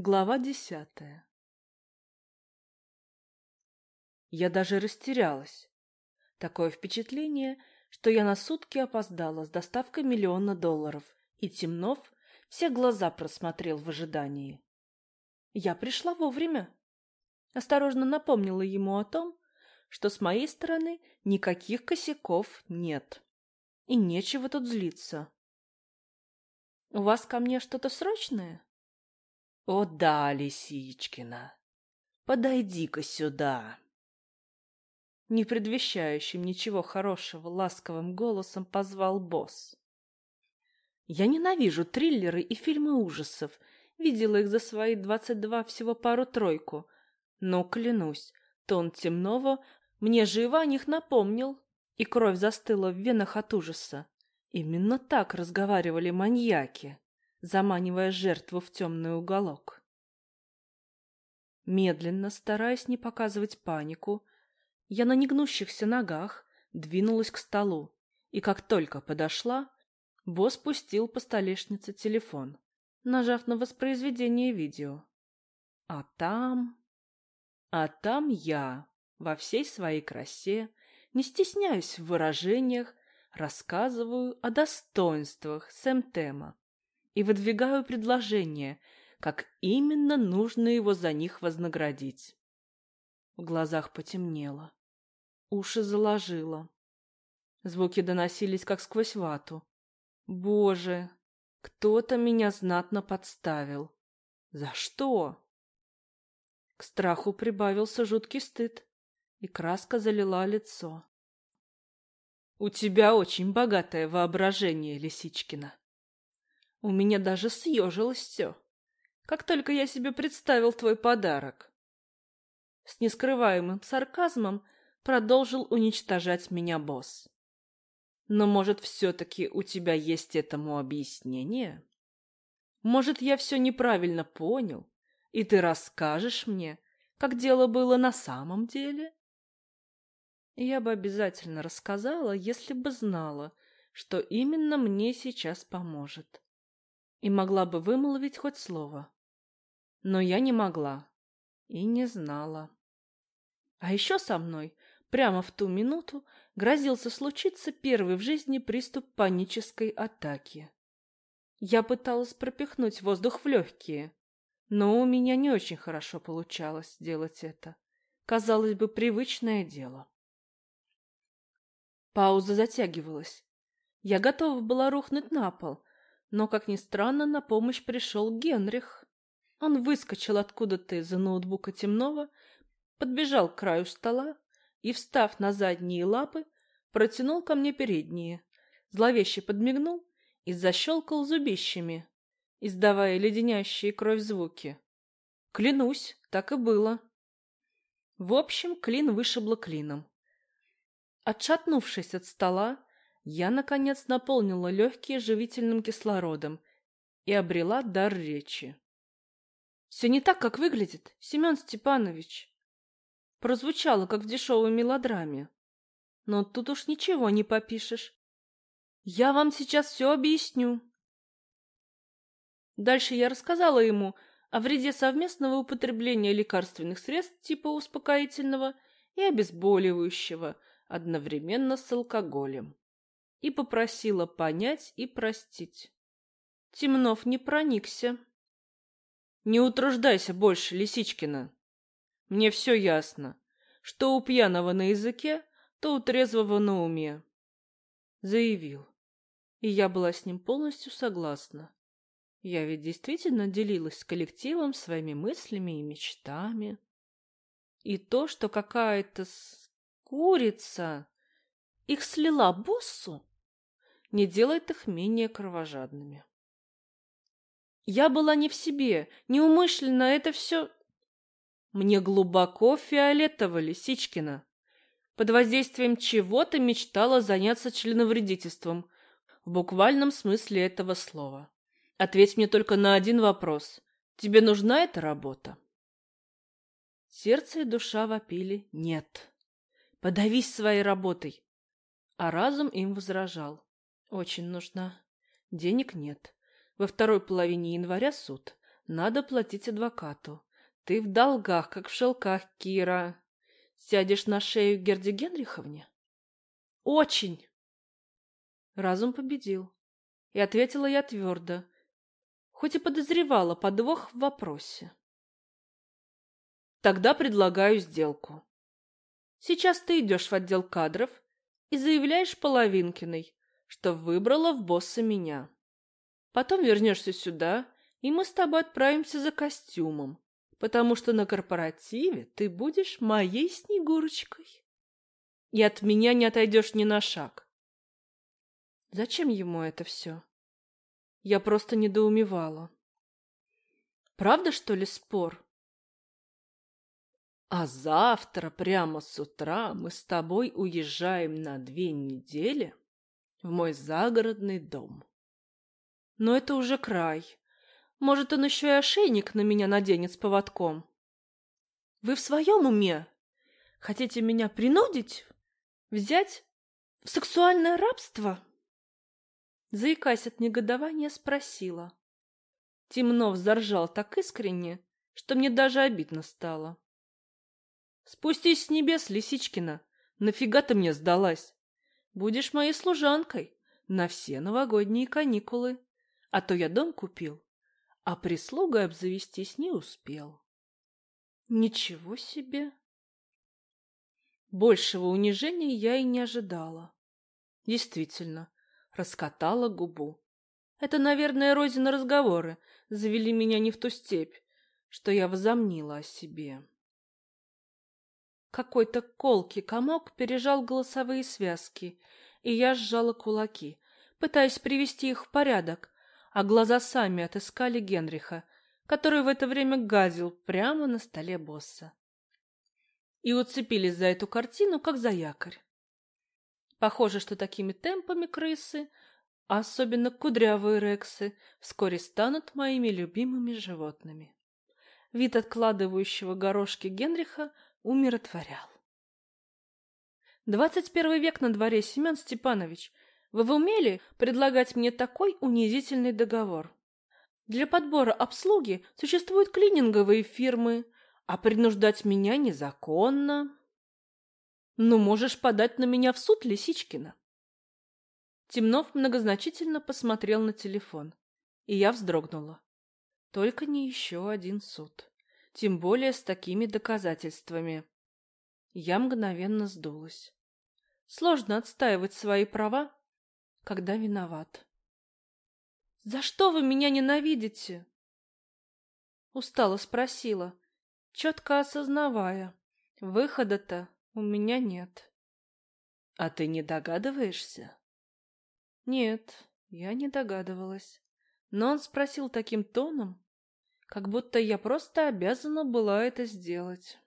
Глава десятая Я даже растерялась. Такое впечатление, что я на сутки опоздала с доставкой миллиона долларов, и Темнов все глаза просмотрел в ожидании. Я пришла вовремя. Осторожно напомнила ему о том, что с моей стороны никаких косяков нет. И нечего тут злиться. «У вас ко мне что-то срочное?» «О да, Лисичкина, подойди-ка сюда!» Не предвещающим ничего хорошего ласковым голосом позвал босс. Я ненавижу триллеры и фильмы ужасов, видела их за свои двадцать два всего пару-тройку, но, клянусь, тон темного мне живо о них напомнил, и кровь застыла в венах от ужаса. Именно так разговаривали маньяки заманивая жертву в темный уголок. Медленно, стараясь не показывать панику, я на негнущихся ногах двинулась к столу, и как только подошла, босс пустил по столешнице телефон, нажав на воспроизведение видео. А там... А там я, во всей своей красе, не стесняюсь в выражениях, рассказываю о достоинствах Сэмтема и выдвигаю предложение, как именно нужно его за них вознаградить. В глазах потемнело. Уши заложило. Звуки доносились, как сквозь вату. Боже, кто-то меня знатно подставил. За что? К страху прибавился жуткий стыд, и краска залила лицо. У тебя очень богатое воображение, Лисичкина. У меня даже съежилось все, как только я себе представил твой подарок. С нескрываемым сарказмом продолжил уничтожать меня босс. Но, может, все-таки у тебя есть этому объяснение? Может, я все неправильно понял, и ты расскажешь мне, как дело было на самом деле? Я бы обязательно рассказала, если бы знала, что именно мне сейчас поможет и могла бы вымолвить хоть слово. Но я не могла и не знала. А еще со мной прямо в ту минуту грозился случиться первый в жизни приступ панической атаки. Я пыталась пропихнуть воздух в легкие, но у меня не очень хорошо получалось сделать это. Казалось бы, привычное дело. Пауза затягивалась. Я готова была рухнуть на пол, но, как ни странно, на помощь пришел Генрих. Он выскочил откуда-то из-за ноутбука темного, подбежал к краю стола и, встав на задние лапы, протянул ко мне передние, зловеще подмигнул и защелкал зубищами, издавая леденящие кровь звуки. Клянусь, так и было. В общем, клин вышибло клином. Отшатнувшись от стола, я, наконец, наполнила легкие живительным кислородом и обрела дар речи. «Все не так, как выглядит, Семен Степанович!» Прозвучало, как в дешевой мелодраме. Но тут уж ничего не попишешь. Я вам сейчас все объясню. Дальше я рассказала ему о вреде совместного употребления лекарственных средств типа успокоительного и обезболивающего одновременно с алкоголем и попросила понять и простить. Темнов не проникся. Не утруждайся больше, Лисичкина. Мне все ясно, что у пьяного на языке, то у трезвого на уме. Заявил. И я была с ним полностью согласна. Я ведь действительно делилась с коллективом своими мыслями и мечтами. И то, что какая-то курица их слила боссу, не делает их менее кровожадными. Я была не в себе, неумышленно это все... Мне глубоко фиолетово, Лисичкина. Под воздействием чего то мечтала заняться членовредительством, в буквальном смысле этого слова. Ответь мне только на один вопрос. Тебе нужна эта работа? Сердце и душа вопили «нет». Подавись своей работой. А разум им возражал. Очень нужна. Денег нет. Во второй половине января суд. Надо платить адвокату. Ты в долгах, как в шелках, Кира. Сядешь на шею Герде Генриховне? Очень. Разум победил. И ответила я твердо, хоть и подозревала подвох в вопросе. Тогда предлагаю сделку. Сейчас ты идешь в отдел кадров и заявляешь Половинкиной, что выбрала в босса меня. Потом вернешься сюда, и мы с тобой отправимся за костюмом, потому что на корпоративе ты будешь моей Снегурочкой. И от меня не отойдешь ни на шаг. Зачем ему это все? Я просто недоумевала. Правда, что ли, спор? А завтра прямо с утра мы с тобой уезжаем на две недели в мой загородный дом. Но это уже край. Может, он еще и ошейник на меня наденет с поводком. Вы в своем уме? Хотите меня принудить? Взять в сексуальное рабство? Заикаясь от негодования, спросила. Темнов заржал так искренне, что мне даже обидно стало. Спустись с небес, Лисичкина. Нафига ты мне сдалась? Будешь моей служанкой на все новогодние каникулы. А то я дом купил, а прислугой обзавестись не успел. Ничего себе! Большего унижения я и не ожидала. Действительно, раскатала губу. Это, наверное, Розины разговоры завели меня не в ту степь, что я возомнила о себе. Какой-то колкий комок пережал голосовые связки, и я сжала кулаки, пытаясь привести их в порядок, а глаза сами отыскали Генриха, который в это время газил прямо на столе босса. И уцепились за эту картину, как за якорь. Похоже, что такими темпами крысы, а особенно кудрявые рексы, вскоре станут моими любимыми животными. Вид откладывающего горошки Генриха умиротворял. Двадцать первый век на дворе, Семен Степанович. Вы в умели предлагать мне такой унизительный договор? Для подбора обслуги существуют клининговые фирмы, а принуждать меня незаконно. Ну, можешь подать на меня в суд, Лисичкина. Темнов многозначительно посмотрел на телефон, и я вздрогнула. Только не еще один суд тем более с такими доказательствами. Я мгновенно сдулась. Сложно отстаивать свои права, когда виноват. «За что вы меня ненавидите?» Устало спросила, четко осознавая, выхода-то у меня нет. «А ты не догадываешься?» «Нет, я не догадывалась. Но он спросил таким тоном, как будто я просто обязана была это сделать.